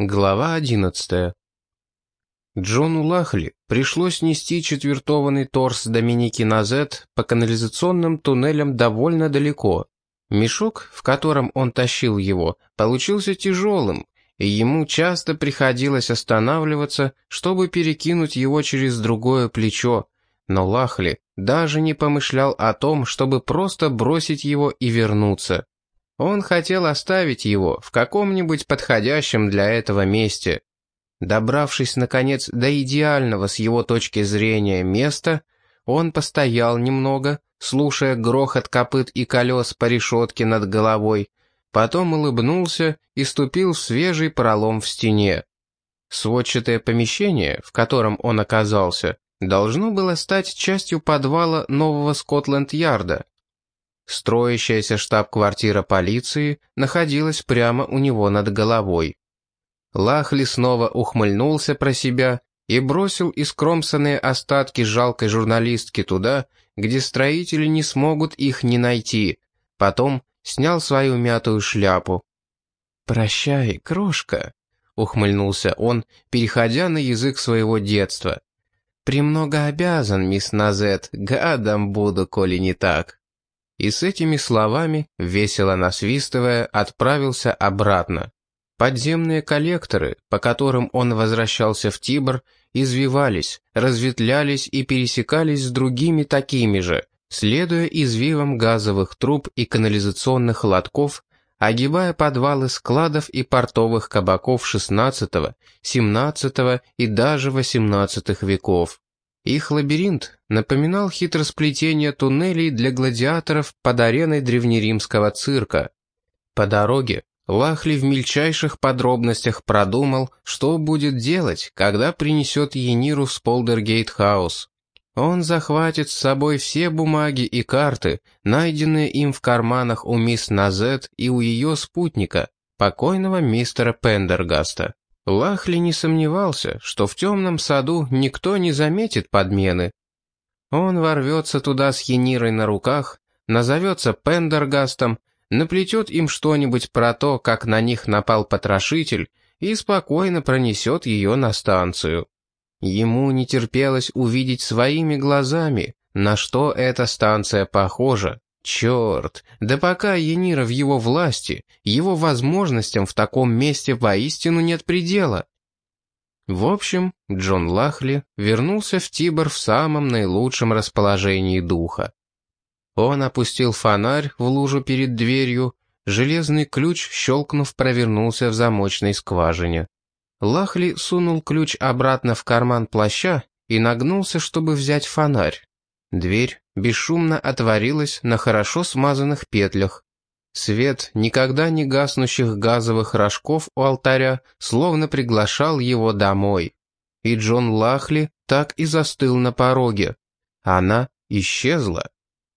Глава 11. Джону Лахли пришлось нести четвертованный торс Доминики Назет по канализационным туннелям довольно далеко. Мешок, в котором он тащил его, получился тяжелым, и ему часто приходилось останавливаться, чтобы перекинуть его через другое плечо, но Лахли даже не помышлял о том, чтобы просто бросить его и вернуться. Он хотел оставить его в каком-нибудь подходящем для этого месте. Добравшись, наконец, до идеального с его точки зрения места, он постоял немного, слушая грохот копыт и колес по решетке над головой, потом улыбнулся и ступил в свежий пролом в стене. Сводчатое помещение, в котором он оказался, должно было стать частью подвала нового Скотланд-Ярда, Строящаяся штаб-квартира полиции находилась прямо у него над головой. Лахли снова ухмыльнулся про себя и бросил искромсанные остатки жалкой журналистки туда, где строители не смогут их не найти. Потом снял свою мятую шляпу. «Прощай, крошка», — ухмыльнулся он, переходя на язык своего детства. «Премного обязан, мисс Назет, гадом буду, коли не так» и с этими словами, весело насвистывая, отправился обратно. Подземные коллекторы, по которым он возвращался в Тибр, извивались, разветвлялись и пересекались с другими такими же, следуя извивам газовых труб и канализационных лотков, огибая подвалы складов и портовых кабаков XVI, XVII и даже XVIII веков. Их лабиринт напоминал хитросплетение туннелей для гладиаторов под ареной древнеримского цирка. По дороге Лахли в мельчайших подробностях продумал, что будет делать, когда принесет Ианиру в Сполдергейт-хаус. Он захватит с собой все бумаги и карты, найденные им в карманах у мисс Назет и у ее спутника, покойного мистера Пендергаста. Лахли не сомневался, что в темном саду никто не заметит подмены. Он ворвется туда с Енирой на руках, назовется Пендергастом, наплетет им что-нибудь про то, как на них напал потрошитель, и спокойно пронесет ее на станцию. Ему не терпелось увидеть своими глазами, на что эта станция похожа. Черт, да пока Енира в его власти, его возможностям в таком месте воистину нет предела. В общем, Джон Лахли вернулся в Тибор в самом наилучшем расположении духа. Он опустил фонарь в лужу перед дверью, железный ключ, щелкнув, провернулся в замочной скважине. Лахли сунул ключ обратно в карман плаща и нагнулся, чтобы взять фонарь. Дверь бесшумно отворилась на хорошо смазанных петлях. Свет никогда не гаснущих газовых рожков у алтаря словно приглашал его домой. И Джон Лахли так и застыл на пороге. Она исчезла.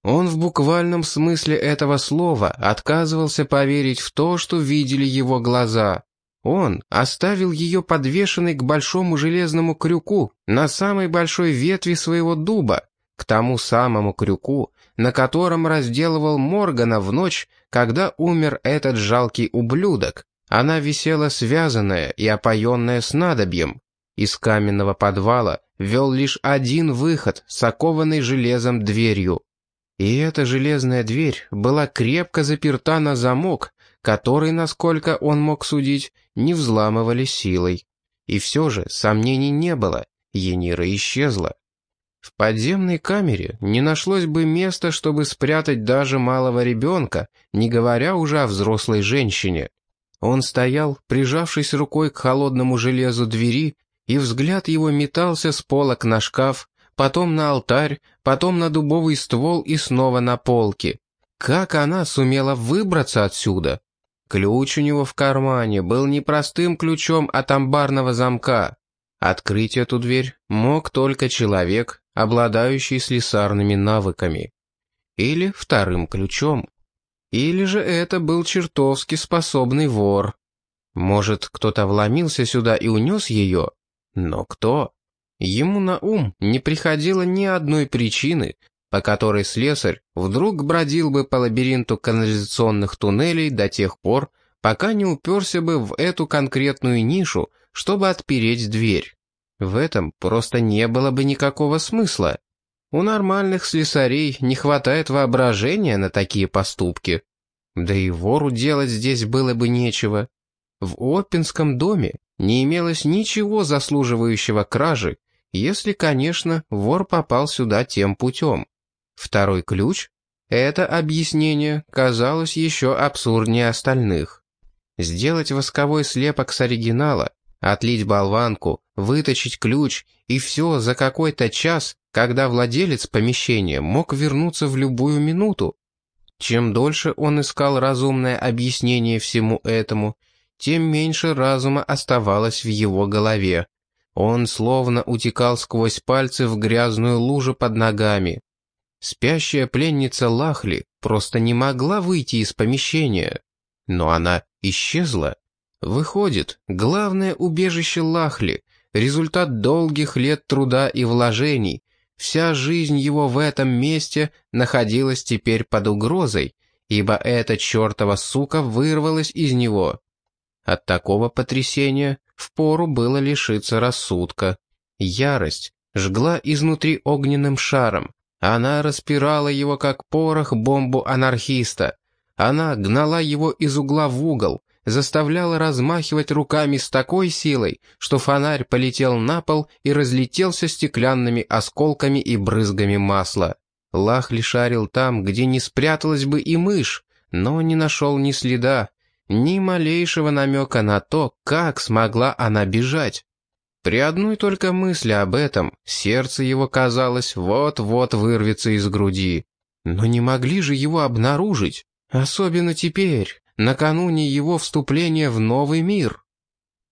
Он в буквальном смысле этого слова отказывался поверить в то, что видели его глаза. Он оставил ее подвешенной к большому железному крюку на самой большой ветви своего дуба, к тому самому крюку, на котором разделывал Моргана в ночь, когда умер этот жалкий ублюдок. Она висела связанная и опоенная снадобьем. Из каменного подвала вел лишь один выход с окованной железом дверью. И эта железная дверь была крепко заперта на замок, который, насколько он мог судить, не взламывали силой. И все же сомнений не было, Енира исчезла. В подземной камере не нашлось бы места, чтобы спрятать даже малого ребенка, не говоря уже о взрослой женщине. Он стоял, прижавшись рукой к холодному железу двери, и взгляд его метался с полок на шкаф, потом на алтарь, потом на дубовый ствол и снова на полки. Как она сумела выбраться отсюда? Ключ у него в кармане был не простым ключом от амбарного замка. Открыть эту дверь мог только человек, обладающий слесарными навыками. Или вторым ключом. Или же это был чертовски способный вор. Может, кто-то вломился сюда и унес ее? Но кто? Ему на ум не приходило ни одной причины, по которой слесарь вдруг бродил бы по лабиринту канализационных туннелей до тех пор, пока не уперся бы в эту конкретную нишу, чтобы отпереть дверь. В этом просто не было бы никакого смысла. У нормальных слесарей не хватает воображения на такие поступки. Да и вору делать здесь было бы нечего. В Оппинском доме не имелось ничего заслуживающего кражи, если, конечно, вор попал сюда тем путем. Второй ключ? Это объяснение казалось еще абсурднее остальных. Сделать восковой слепок с оригинала, отлить болванку, выточить ключ и все за какой-то час, когда владелец помещения мог вернуться в любую минуту. Чем дольше он искал разумное объяснение всему этому, тем меньше разума оставалось в его голове. Он словно утекал сквозь пальцы в грязную лужу под ногами. Спящая пленница Лахли просто не могла выйти из помещения. Но она исчезла. Выходит, главное убежище Лахли, результат долгих лет труда и вложений, вся жизнь его в этом месте находилась теперь под угрозой, ибо эта чертова сука вырвалась из него. От такого потрясения впору было лишиться рассудка. Ярость жгла изнутри огненным шаром. Она распирала его, как порох, бомбу анархиста. Она гнала его из угла в угол, заставляла размахивать руками с такой силой, что фонарь полетел на пол и разлетелся стеклянными осколками и брызгами масла. Лахли шарил там, где не спряталась бы и мышь, но не нашел ни следа, ни малейшего намека на то, как смогла она бежать. При одной только мысли об этом сердце его, казалось, вот-вот вырвется из груди. Но не могли же его обнаружить, особенно теперь, накануне его вступления в новый мир.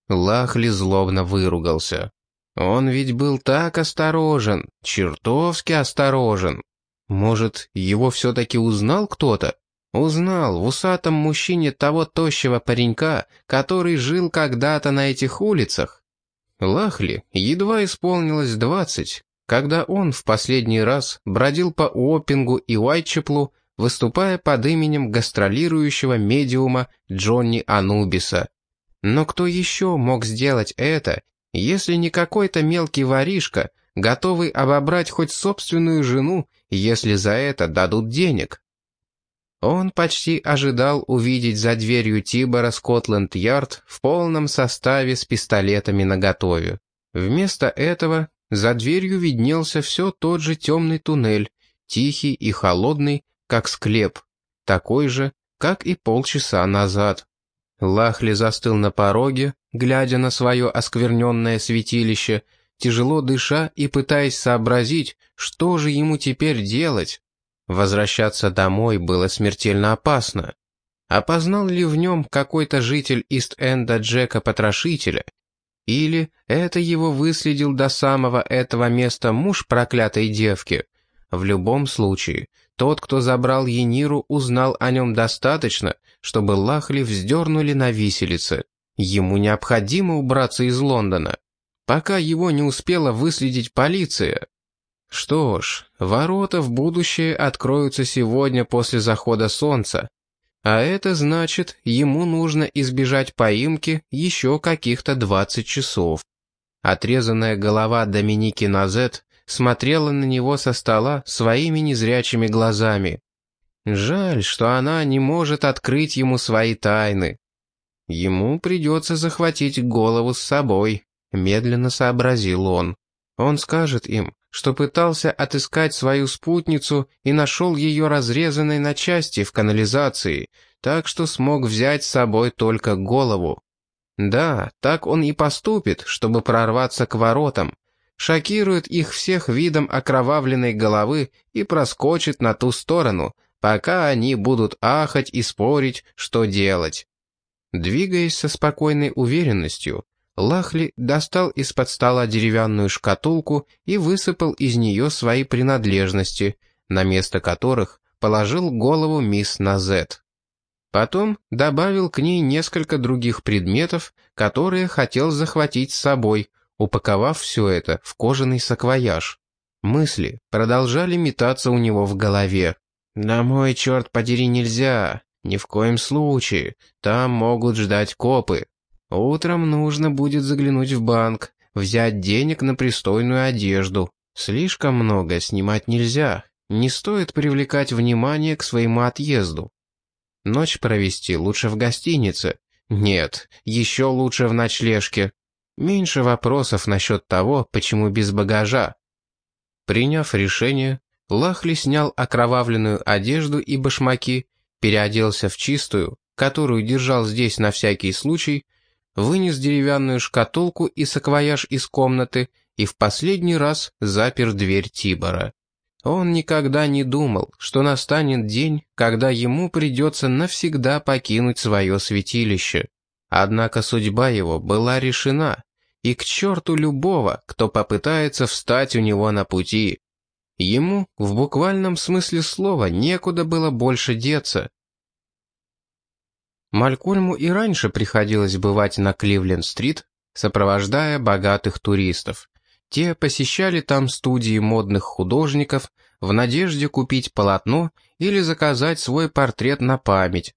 Лахли злобно выругался. Он ведь был так осторожен, чертовски осторожен. Может, его все-таки узнал кто-то? Узнал в усатом мужчине того тощего паренька, который жил когда-то на этих улицах. Лахли едва исполнилось двадцать, когда он в последний раз бродил по Уоппингу и Уайтчеплу, выступая под именем гастролирующего медиума Джонни Анубиса. Но кто еще мог сделать это, если не какой-то мелкий воришка, готовый обобрать хоть собственную жену, если за это дадут денег? Он почти ожидал увидеть за дверью Тибора Скотланд-Ярд в полном составе с пистолетами наготове. Вместо этого за дверью виднелся все тот же темный туннель, тихий и холодный, как склеп, такой же, как и полчаса назад. Лахли застыл на пороге, глядя на свое оскверненное святилище, тяжело дыша и пытаясь сообразить, что же ему теперь делать. Возвращаться домой было смертельно опасно. Опознал ли в нем какой-то житель Ист-Энда Джека-потрошителя? Или это его выследил до самого этого места муж проклятой девки? В любом случае, тот, кто забрал Ениру, узнал о нем достаточно, чтобы Лахли вздернули на виселице. Ему необходимо убраться из Лондона, пока его не успела выследить полиция. Что ж, ворота в будущее откроются сегодня после захода солнца. А это значит, ему нужно избежать поимки еще каких-то 20 часов. Отрезанная голова Доминики Назет смотрела на него со стола своими незрячими глазами. Жаль, что она не может открыть ему свои тайны. Ему придется захватить голову с собой, медленно сообразил он. Он скажет им, что пытался отыскать свою спутницу и нашел ее разрезанной на части в канализации, так что смог взять с собой только голову. Да, так он и поступит, чтобы прорваться к воротам, шокирует их всех видом окровавленной головы и проскочит на ту сторону, пока они будут ахать и спорить, что делать. Двигаясь со спокойной уверенностью, Лахли достал из-под стола деревянную шкатулку и высыпал из нее свои принадлежности, на место которых положил голову мисс Назет. Потом добавил к ней несколько других предметов, которые хотел захватить с собой, упаковав все это в кожаный саквояж. Мысли продолжали метаться у него в голове. «Домой, черт подери, нельзя. «Ни в коем случае. Там могут ждать копы. Утром нужно будет заглянуть в банк, взять денег на пристойную одежду. Слишком много снимать нельзя. Не стоит привлекать внимание к своему отъезду. Ночь провести лучше в гостинице. Нет, еще лучше в ночлежке. Меньше вопросов насчет того, почему без багажа. Приняв решение, Лахли снял окровавленную одежду и башмаки, переоделся в чистую, которую держал здесь на всякий случай, вынес деревянную шкатулку и саквояж из комнаты и в последний раз запер дверь Тибора. Он никогда не думал, что настанет день, когда ему придется навсегда покинуть свое святилище. Однако судьба его была решена, и к черту любого, кто попытается встать у него на пути. Ему, в буквальном смысле слова, некуда было больше деться. Малькольму и раньше приходилось бывать на Кливленд-стрит, сопровождая богатых туристов. Те посещали там студии модных художников в надежде купить полотно или заказать свой портрет на память.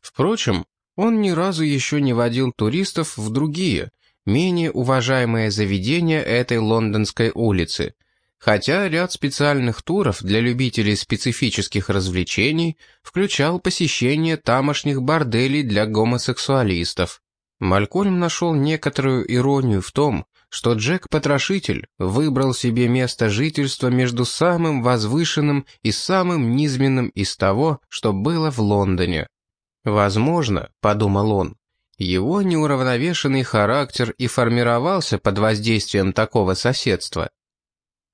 Впрочем, он ни разу еще не водил туристов в другие, менее уважаемые заведения этой лондонской улицы, хотя ряд специальных туров для любителей специфических развлечений включал посещение тамошних борделей для гомосексуалистов. Малькольм нашел некоторую иронию в том, что Джек-потрошитель выбрал себе место жительства между самым возвышенным и самым низменным из того, что было в Лондоне. «Возможно», — подумал он, — «его неуравновешенный характер и формировался под воздействием такого соседства.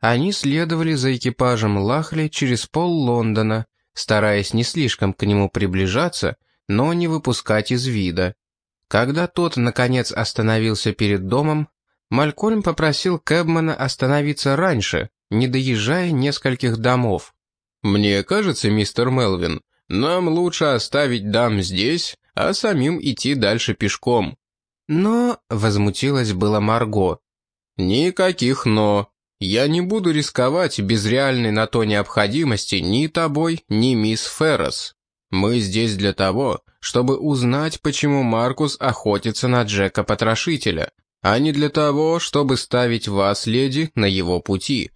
Они следовали за экипажем Лахли через пол Лондона, стараясь не слишком к нему приближаться, но не выпускать из вида. Когда тот, наконец, остановился перед домом, Малькольм попросил Кэбмана остановиться раньше, не доезжая нескольких домов. «Мне кажется, мистер Мелвин, нам лучше оставить дам здесь, а самим идти дальше пешком». «Но...» — возмутилась была Марго. «Никаких «но». Я не буду рисковать без реальной на то необходимости ни тобой, ни мисс Феррес. Мы здесь для того, чтобы узнать, почему Маркус охотится на Джека-потрошителя, а не для того, чтобы ставить вас, леди, на его пути».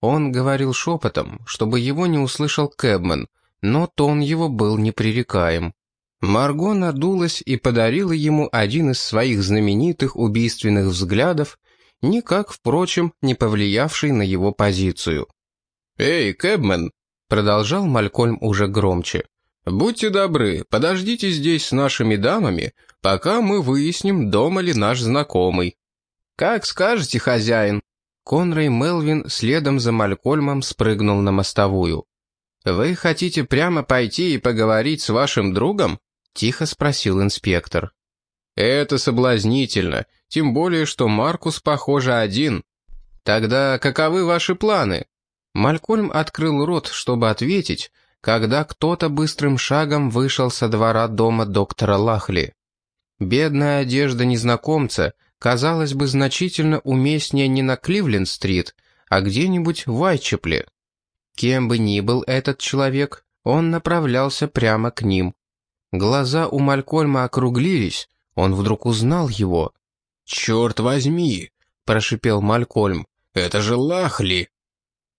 Он говорил шепотом, чтобы его не услышал Кэбмен, но тон его был непререкаем. Марго надулась и подарила ему один из своих знаменитых убийственных взглядов, никак, впрочем, не повлиявший на его позицию. «Эй, Кэбмен!» — продолжал Малькольм уже громче. «Будьте добры, подождите здесь с нашими дамами, пока мы выясним, дома ли наш знакомый». «Как скажете, хозяин». Конрей Мелвин следом за Малькольмом спрыгнул на мостовую. «Вы хотите прямо пойти и поговорить с вашим другом?» — тихо спросил инспектор. «Это соблазнительно, тем более, что Маркус, похоже, один. Тогда каковы ваши планы?» Малькольм открыл рот, чтобы ответить, когда кто-то быстрым шагом вышел со двора дома доктора Лахли. Бедная одежда незнакомца казалась бы значительно уместнее не на Кливленд-стрит, а где-нибудь в Вайчепле. Кем бы ни был этот человек, он направлялся прямо к ним. Глаза у Малькольма округлились, он вдруг узнал его. «Черт возьми!» — прошипел Малькольм. «Это же Лахли!»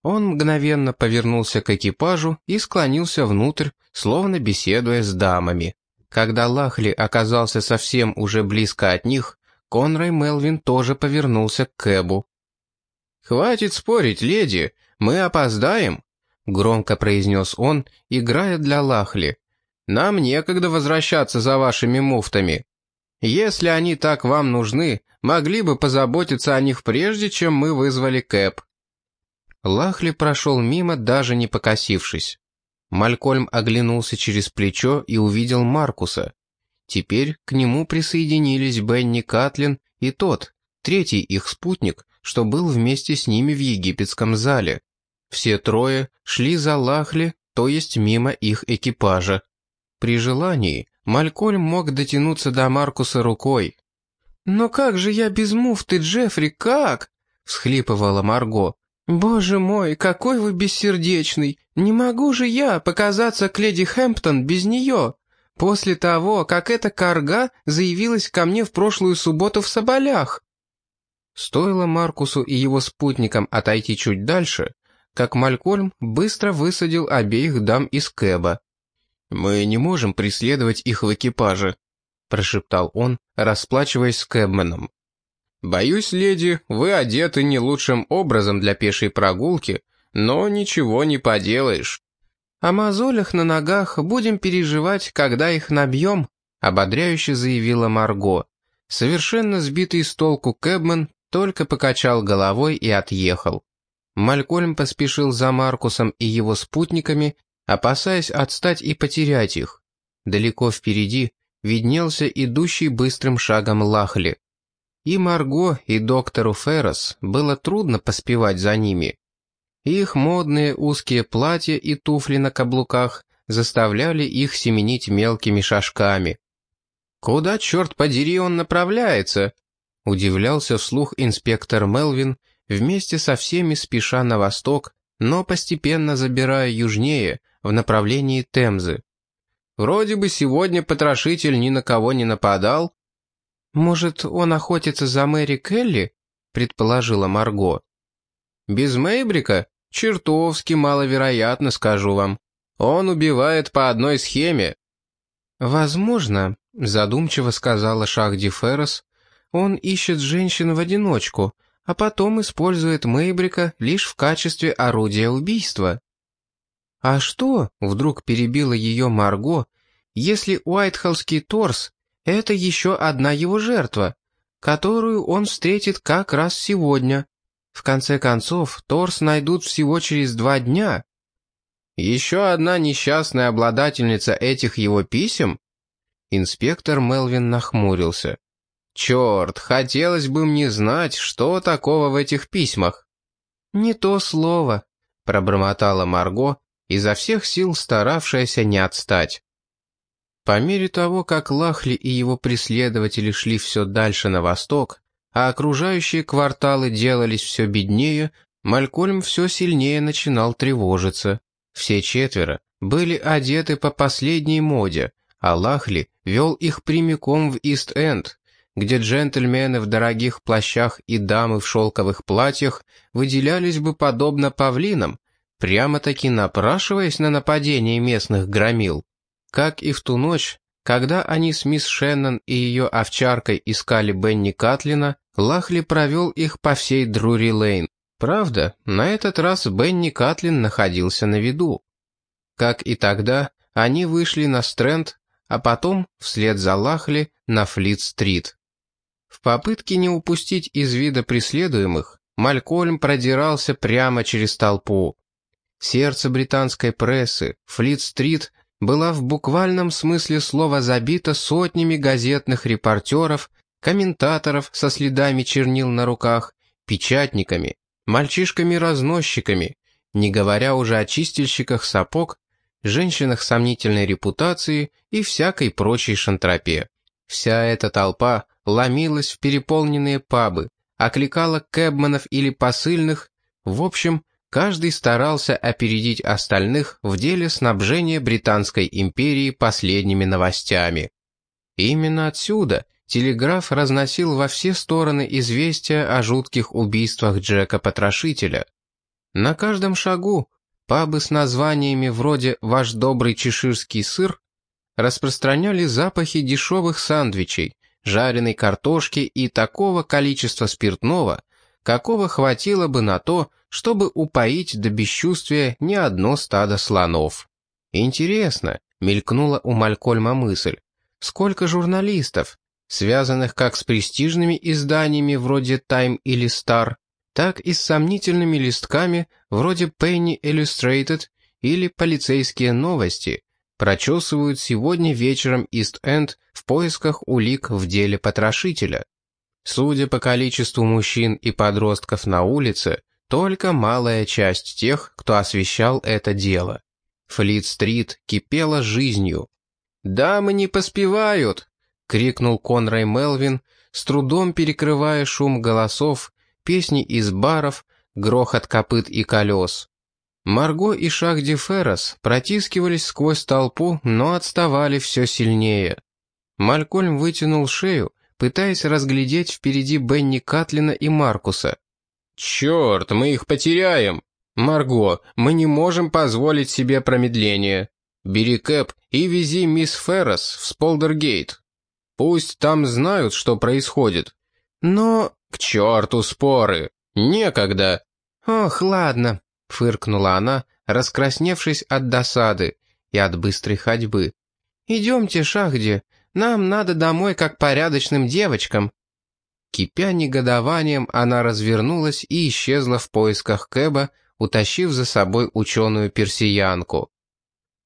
Он мгновенно повернулся к экипажу и склонился внутрь, словно беседуя с дамами. Когда Лахли оказался совсем уже близко от них, Конрай Мелвин тоже повернулся к Кэбу. «Хватит спорить, леди, мы опоздаем», — громко произнес он, играя для Лахли. «Нам некогда возвращаться за вашими муфтами». Если они так вам нужны, могли бы позаботиться о них прежде, чем мы вызвали Кэп». Лахли прошел мимо, даже не покосившись. Малькольм оглянулся через плечо и увидел Маркуса. Теперь к нему присоединились Бенни Катлин и тот, третий их спутник, что был вместе с ними в египетском зале. Все трое шли за Лахли, то есть мимо их экипажа. При желании Малькольм мог дотянуться до Маркуса рукой. «Но как же я без муфты, Джеффри, как?» — всхлипывала Марго. «Боже мой, какой вы бессердечный! Не могу же я показаться к леди Хэмптон без нее, после того, как эта корга заявилась ко мне в прошлую субботу в Соболях!» Стоило Маркусу и его спутникам отойти чуть дальше, как Малькольм быстро высадил обеих дам из Кэба. «Мы не можем преследовать их в экипаже», — прошептал он, расплачиваясь с Кэбменом. «Боюсь, леди, вы одеты не лучшим образом для пешей прогулки, но ничего не поделаешь». «О мозолях на ногах будем переживать, когда их набьем», — ободряюще заявила Марго. Совершенно сбитый с толку Кэбмен только покачал головой и отъехал. Малькольм поспешил за Маркусом и его спутниками, опасаясь отстать и потерять их. Далеко впереди виднелся идущий быстрым шагом Лахли. И Марго, и доктору Феррос было трудно поспевать за ними. Их модные узкие платья и туфли на каблуках заставляли их семенить мелкими шажками. «Куда, черт подери, он направляется?» — удивлялся вслух инспектор Мелвин, вместе со всеми спеша на восток, но постепенно забирая южнее, в направлении Темзы. «Вроде бы сегодня потрошитель ни на кого не нападал, «Может, он охотится за Мэри Келли?» — предположила Марго. «Без Мейбрика? Чертовски маловероятно, скажу вам. Он убивает по одной схеме». «Возможно», — задумчиво сказала Шахди Феррес, «он ищет женщин в одиночку, а потом использует Мейбрика лишь в качестве орудия убийства». «А что?» — вдруг перебила ее Марго, «если Уайтхоллский торс это еще одна его жертва, которую он встретит как раз сегодня. В конце концов, торс найдут всего через два дня. Еще одна несчастная обладательница этих его писем? Инспектор Мелвин нахмурился. «Черт, хотелось бы мне знать, что такого в этих письмах». «Не то слово», — пробормотала Марго, изо всех сил старавшаяся не отстать. По мере того, как Лахли и его преследователи шли все дальше на восток, а окружающие кварталы делались все беднее, Малькольм все сильнее начинал тревожиться. Все четверо были одеты по последней моде, а Лахли вел их прямиком в Ист-Энд, где джентльмены в дорогих плащах и дамы в шелковых платьях выделялись бы подобно павлинам, прямо-таки напрашиваясь на нападение местных громил. Как и в ту ночь, когда они с мисс Шеннон и ее овчаркой искали Бенни Катлина, Лахли провел их по всей Друри-Лейн. Правда, на этот раз Бенни Катлин находился на виду. Как и тогда, они вышли на Стрэнд, а потом, вслед за Лахли, на Флит-стрит. Попытке не упустить из вида преследуемых, Малькольм продирался прямо через толпу. Сердце британской прессы, Флит-стрит была в буквальном смысле слова забита сотнями газетных репортеров, комментаторов со следами чернил на руках, печатниками, мальчишками-разносчиками, не говоря уже о чистильщиках сапог, женщинах сомнительной репутации и всякой прочей шантропе. Вся эта толпа ломилась в переполненные пабы, окликала кэбманов или посыльных, в общем, Каждый старался опередить остальных в деле снабжения Британской империи последними новостями. именно отсюда телеграф разносил во все стороны известия о жутких убийствах Джека-потрошителя. На каждом шагу пабы с названиями вроде «Ваш добрый чеширский сыр» распространяли запахи дешевых сандвичей, жареной картошки и такого количества спиртного, какого хватило бы на то, чтобы упоить до бесчувствия не одно стадо слонов. Интересно, мелькнула у Малькольма мысль, сколько журналистов, связанных как с престижными изданиями вроде Time или Star, так и с сомнительными листками вроде Penny Illustrated или полицейские новости, прочесывают сегодня вечером Ист-Энд в поисках улик в деле потрошителя. Судя по количеству мужчин и подростков на улице, только малая часть тех, кто освещал это дело. Флит-стрит кипела жизнью. «Дамы не поспевают!» — крикнул Конрай Мелвин, с трудом перекрывая шум голосов, песни из баров, грохот копыт и колес. Марго и Шахди Феррос протискивались сквозь толпу, но отставали все сильнее. Малькольм вытянул шею, пытаясь разглядеть впереди Бенни Катлина и Маркуса. «Черт, мы их потеряем! Марго, мы не можем позволить себе промедление. Бери Кэп и вези мисс Феррос в Сполдергейт. Пусть там знают, что происходит. Но к черту споры! Некогда!» «Ох, ладно», — фыркнула она, раскрасневшись от досады и от быстрой ходьбы. «Идемте, Шахди, нам надо домой как порядочным девочкам». Кипя негодованием, она развернулась и исчезла в поисках Кэба, утащив за собой ученую персиянку.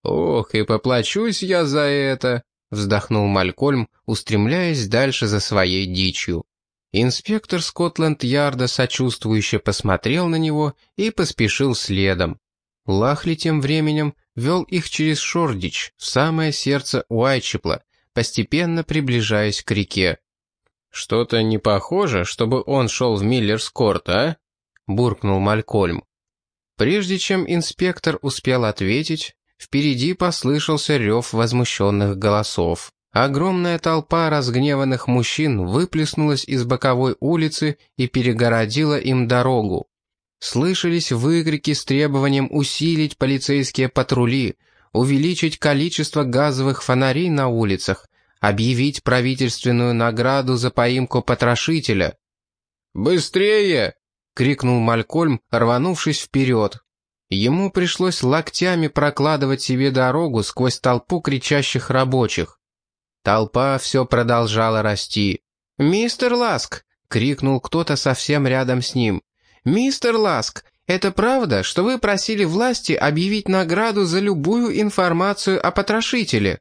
«Ох, и поплачусь я за это!» — вздохнул Малькольм, устремляясь дальше за своей дичью. Инспектор Скотланд-Ярда сочувствующе посмотрел на него и поспешил следом. Лахли тем временем вел их через Шордич, в самое сердце Уайчепла, постепенно приближаясь к реке. «Что-то не похоже, чтобы он шел в Миллерскорт, а?» — буркнул Малькольм. Прежде чем инспектор успел ответить, впереди послышался рев возмущенных голосов. Огромная толпа разгневанных мужчин выплеснулась из боковой улицы и перегородила им дорогу. Слышались выкрики с требованием усилить полицейские патрули, увеличить количество газовых фонарей на улицах, объявить правительственную награду за поимку потрошителя. «Быстрее!» — крикнул Малькольм, рванувшись вперед. Ему пришлось локтями прокладывать себе дорогу сквозь толпу кричащих рабочих. Толпа все продолжала расти. «Мистер Ласк!» — крикнул кто-то совсем рядом с ним. «Мистер Ласк, это правда, что вы просили власти объявить награду за любую информацию о потрошителе?»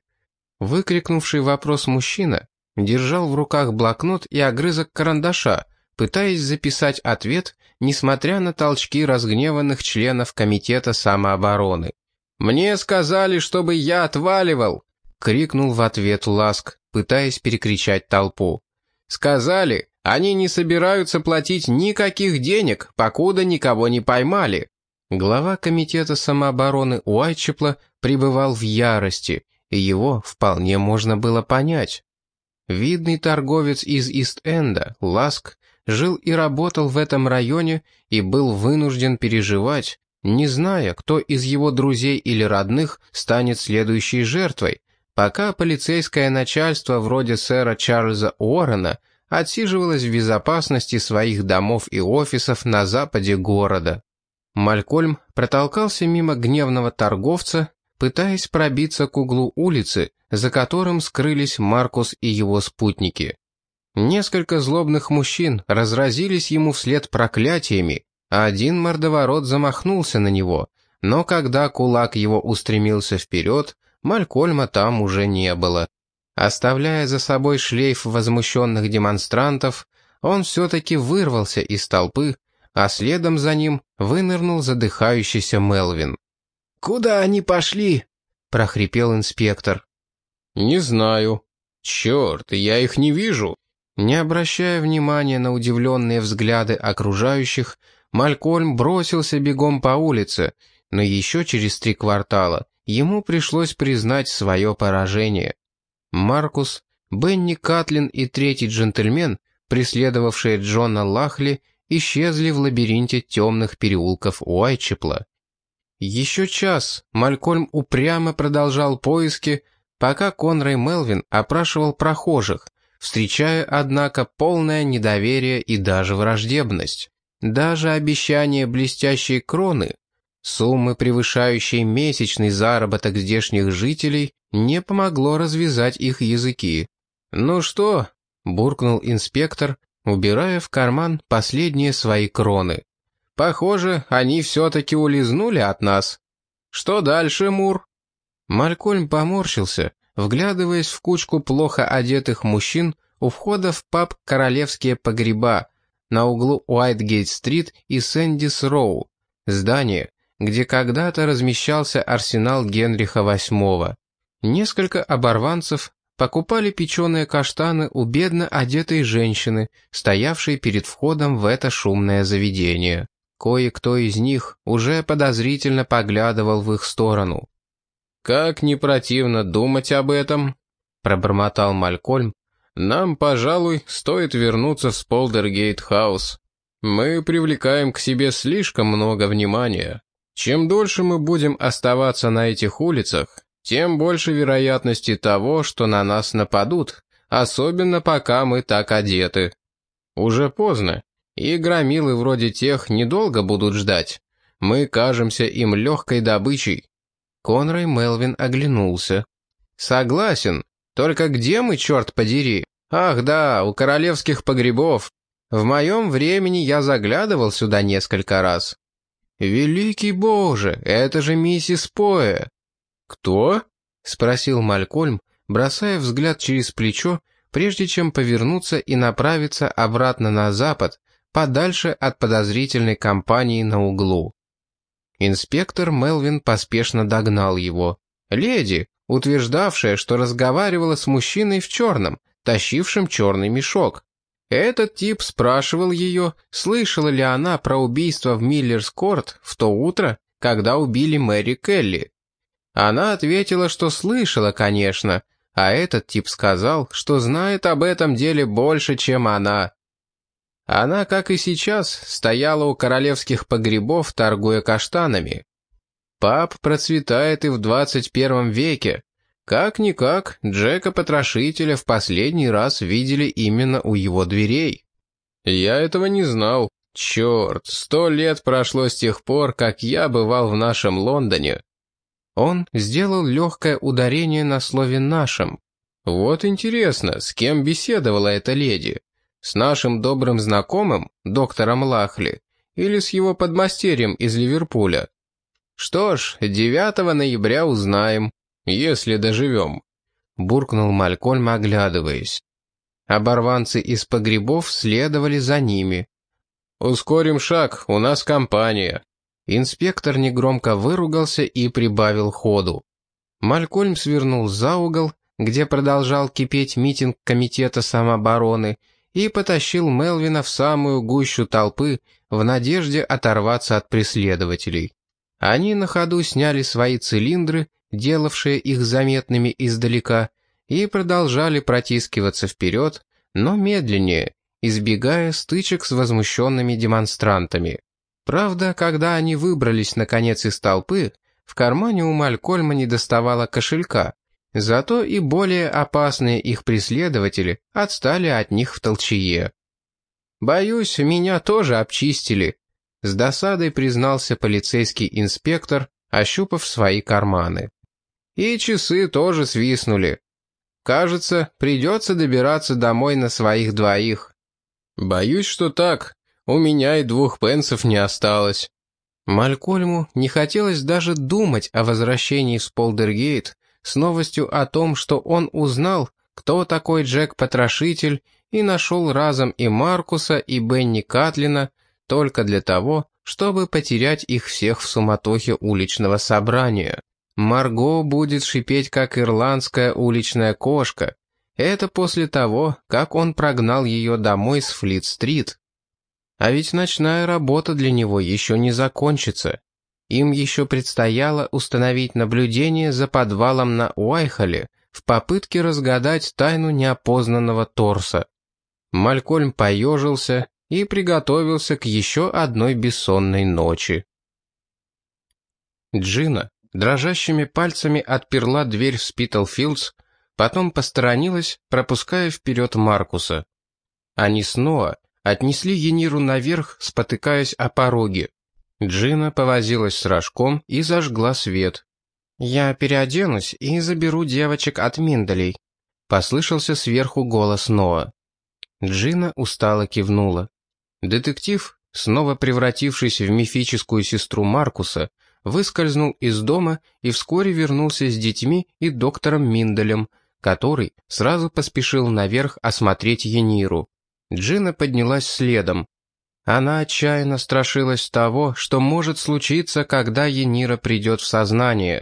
Выкрикнувший вопрос мужчина держал в руках блокнот и огрызок карандаша, пытаясь записать ответ, несмотря на толчки разгневанных членов Комитета самообороны. «Мне сказали, чтобы я отваливал!» — крикнул в ответ Ласк, пытаясь перекричать толпу. «Сказали, они не собираются платить никаких денег, покуда никого не поймали». Глава комитета самообороны Уайтчепла пребывал в ярости, и его вполне можно было понять. Видный торговец из Ист-Энда, Ласк, жил и работал в этом районе и был вынужден переживать, не зная, кто из его друзей или родных станет следующей жертвой, пока полицейское начальство вроде сэра Чарльза Уоррена отсиживалось в безопасности своих домов и офисов на западе города. Малькольм протолкался мимо гневного торговца, пытаясь пробиться к углу улицы, за которым скрылись Маркус и его спутники. Несколько злобных мужчин разразились ему вслед проклятиями, а один мордоворот замахнулся на него, но когда кулак его устремился вперед, Малькольма там уже не было. Оставляя за собой шлейф возмущенных демонстрантов, он все-таки вырвался из толпы, а следом за ним вынырнул задыхающийся Мелвин. «Куда они пошли?» — прохрипел инспектор. «Не знаю. Черт, я их не вижу». Не обращая внимания на удивленные взгляды окружающих, Малькольм бросился бегом по улице, но еще через три квартала ему пришлось признать свое поражение. Маркус, Бенни Катлин и третий джентльмен, преследовавшие Джона Лахли, исчезли в лабиринте темных переулков Уайчепла. Еще час Малькольм упрямо продолжал поиски, пока Конрай Мелвин опрашивал прохожих, встречая, однако, полное недоверие и даже враждебность. Даже обещание блестящей кроны Суммы, превышающие месячный заработок здешних жителей, не помогло развязать их языки. «Ну что?» — буркнул инспектор, убирая в карман последние свои кроны. «Похоже, они все-таки улизнули от нас. Что дальше, Мур?» Малькольм поморщился, вглядываясь в кучку плохо одетых мужчин у входа в паб «Королевские погреба» на углу Уайтгейт-стрит и Сэндис-Роу, здание, где когда-то размещался арсенал Генриха VIII. Несколько оборванцев покупали печеные каштаны у бедно одетой женщины, стоявшей перед входом в это шумное заведение. Кое-кто из них уже подозрительно поглядывал в их сторону. «Как не противно думать об этом», — пробормотал Малькольм, «нам, пожалуй, стоит вернуться в Сполдергейт-хаус. Мы привлекаем к себе слишком много внимания. Чем дольше мы будем оставаться на этих улицах, тем больше вероятности того, что на нас нападут, особенно пока мы так одеты. Уже поздно, и громилы вроде тех недолго будут ждать. Мы кажемся им легкой добычей». Конрай Мелвин оглянулся. «Согласен. Только где мы, черт подери? Ах да, у королевских погребов. В моем времени я заглядывал сюда несколько раз». «Великий Боже, это же миссис Поэ!» «Кто?» — спросил Малькольм, бросая взгляд через плечо, прежде чем повернуться и направиться обратно на запад, подальше от подозрительной компании на углу. Инспектор Мелвин поспешно догнал его. Леди, утверждавшая, что разговаривала с мужчиной в черном, тащившим черный мешок. Этот тип спрашивал ее, слышала ли она про убийство в Миллерс-Корт в то утро, когда убили Мэри Келли. Она ответила, что слышала, конечно, а этот тип сказал, что знает об этом деле больше, чем она. Она, как и сейчас, стояла у королевских погребов, торгуя каштанами. Пап процветает и в 21 веке. Как-никак, Джека-потрошителя в последний раз видели именно у его дверей. Я этого не знал. Черт, сто лет прошло с тех пор, как я бывал в нашем Лондоне. Он сделал легкое ударение на слове «нашем». Вот интересно, с кем беседовала эта леди? С нашим добрым знакомым, доктором Лахли, или с его подмастерьем из Ливерпуля? Что ж, 9 ноября узнаем, если доживем», — буркнул Малькольм, оглядываясь. Оборванцы из погребов следовали за ними. «Ускорим шаг, у нас компания». Инспектор негромко выругался и прибавил ходу. Малькольм свернул за угол, где продолжал кипеть митинг Комитета самообороны, и потащил Мелвина в самую гущу толпы в надежде оторваться от преследователей. Они на ходу сняли свои цилиндры, делавшие их заметными издалека, и продолжали протискиваться вперед, но медленнее, избегая стычек с возмущенными демонстрантами. Правда, когда они выбрались наконец из толпы, в кармане у Малькольма не доставало кошелька, Зато и более опасные их преследователи отстали от них в толчее. «Боюсь, меня тоже обчистили», — с досадой признался полицейский инспектор, ощупав свои карманы. «И часы тоже свистнули. Кажется, придется добираться домой на своих двоих». «Боюсь, что так. У меня и двух пенсов не осталось». Малькольму не хотелось даже думать о возвращении в Сполдергейт, с новостью о том, что он узнал, кто такой Джек-потрошитель, и нашел разом и Маркуса, и Бенни Катлина, только для того, чтобы потерять их всех в суматохе уличного собрания. Марго будет шипеть, как ирландская уличная кошка. Это после того, как он прогнал ее домой с Флит-стрит. А ведь ночная работа для него еще не закончится. Им еще предстояло установить наблюдение за подвалом на Уайхоле в попытке разгадать тайну неопознанного торса. Малькольм поежился и приготовился к еще одной бессонной ночи. Джина дрожащими пальцами отперла дверь в Спитлфилдс, потом посторонилась, пропуская вперед Маркуса. Они снова отнесли Ениру наверх, спотыкаясь о пороге. Джина повозилась с рожком и зажгла свет. «Я переоденусь и заберу девочек от Миндалей», — послышался сверху голос Ноа. Джина устало кивнула. Детектив, снова превратившись в мифическую сестру Маркуса, выскользнул из дома и вскоре вернулся с детьми и доктором Миндалем, который сразу поспешил наверх осмотреть Ениру. Джина поднялась следом. Она отчаянно страшилась того, что может случиться, когда Енира придет в сознание.